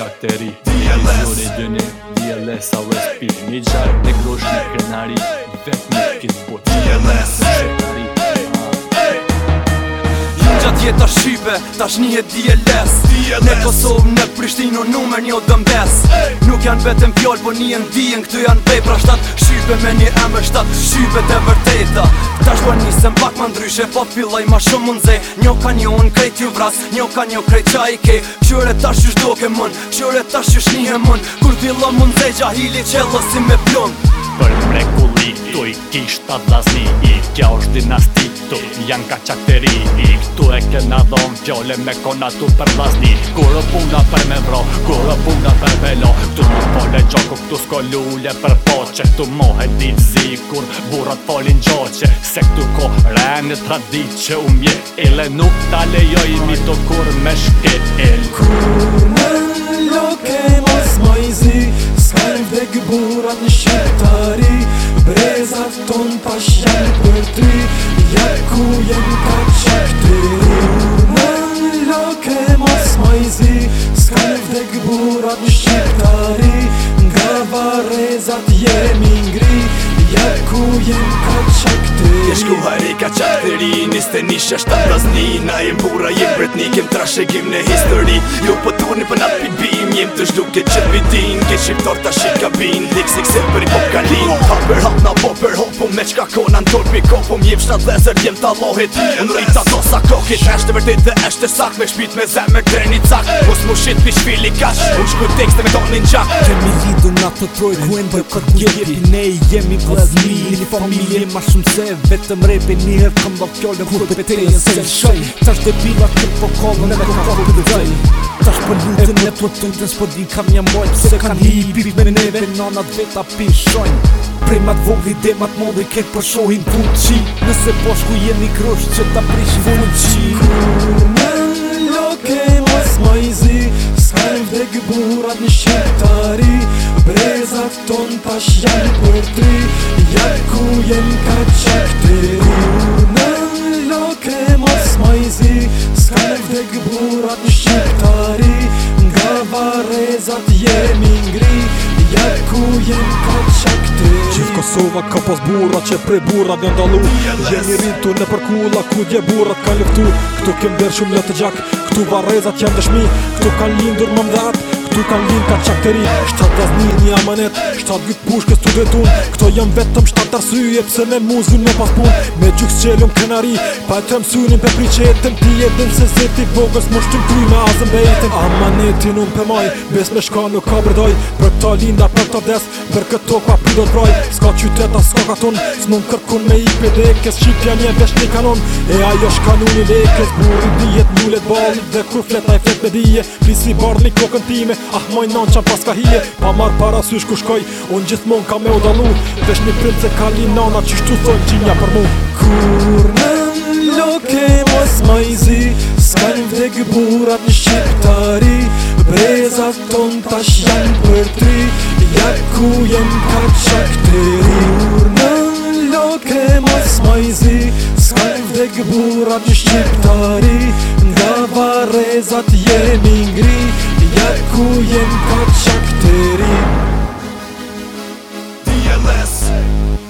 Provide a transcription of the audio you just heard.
qak të ri DLS Njore dëne, DLS Alës pi një gjarë Në groshë në DLS tjeta shqipe, tash një e DLS Ne Kosovë, në Prishtinë, numër një o dëmbes hey! Nuk janë vetëm fjallë, po një e ndijen, këtu janë vej pra shtatë Shqipe me një emë shtatë, shqipe të vërteta Tash po njësëm pak më ndryshe, po fillaj ma shumë më nëzej Njo ka një unë krejt ju vras, njo ka një krejt qa i kej Qyre tash qysh doke mën, qyre tash qysh një mën Kur t'i lo më nëzej, gjahili si me plonë për mrekulli Tu i kisht ta dlazni I kja është dinasti Tu janë ka qakteri I këtu e këna dhom Gjole me kona tu për dlazni Kuro puna për me vro Kuro puna për velo Këtu nuk pole gjoku Këtu s'ko lulle për poqe Këtu mohe ditë zi Kur burat folin gjoqe Se këtu ko rene tradit që u mje Ile nuk ta lejoj mi të kur me shke el Kur në loke mos mojzi shef dhe gëburat në shqiptari Brezat ton pa shef për ty Je ku jem ka qekteri Në në loke mos majzi Skalf dhe gëburat në shqiptari Nga varezat jemi ngri Je ku jem ka qekteri ty Kje shku hajri ka qatëri Nis të nishë është të razni Na e mbura jem bret një kem trash e në histori Ju jo, po për turni për nat bim Jem të shduk e qëtë vitin Kje shqiptor të shqit kabin Dik se kse për i pop kalin Hopper hop na popper hop po me qka kona në torpi kopum po Jem shna dhezër jem të allohit Në rritë ato sa kokit Eshte vërtit dhe eshte sak Me shpit me zem me kreni cak shit pi shpili kash U shku tekste me tonin qa Kemi lidu nga të troj ku endë për këtë gjepi Ne i jemi plazmi Një familje ma shumë se Vetëm repi një herë këm bërë kjollë Kur për të se shëj Ta shte bila këtë po kollë Në ka kohë për dëzaj Ta shpër lutën e për të ndës Për di kam një mojt Se kan hi i pipi me neve Për nonat veta pishojnë Prej mat vogli dhe mat modi ket për shohin Vunë qi Nëse burat një shqetari Brezat ton pash jajnë për tri Jajnë ku jenë ka qekteri Në loke mos majzi Ska e vdek burat një shqetari Nga varezat jemi ngri Ja ku jenë ka qekteri Gjithë Kosova ka pos burat që prej burat dhe ndalu Jeni rritu në përkula ku dje burat ka luftu Këtu kem bërë shumë të gjak Këtu varezat janë dëshmi Këtu kanë lindur më mdhatë Tu kanë linë ka qakëri Shtatë dazni një amanet Shtatë vitë pushkës të vetun Këto janë vetëm shtatë arsyje Pse me muzin me pas pun Me gjukës qelën kënari Pa e të mësynin për priqetën Ti e dhe nëse zeti vogës Më shtim kuj me azën bejetën Amanetin unë për maj Bes me shka nuk ka bërdoj Për këta linda për të des Për këto pa pido të braj Ska qyteta ska katun Së mund kërkun me i për kes kanon E dhe kur fletaj flet me dhije bardh një kokën time Ah moj non qa paska hije Pa marrë para sysh ku shkoj Unë gjithmon ka me odalu Vesh një prince ka li nana Qishtu thonë qinja për mu Kur në loke mos majzi Skajnë vdek burat një shqiptari Brezat ton tash janë për tri Ja ku jem ka qak të ri Kur në loke mos majzi Skajnë vdek burat një shqiptari Nga varezat jemi ngri dhe ku jenë pa qak të ri DLS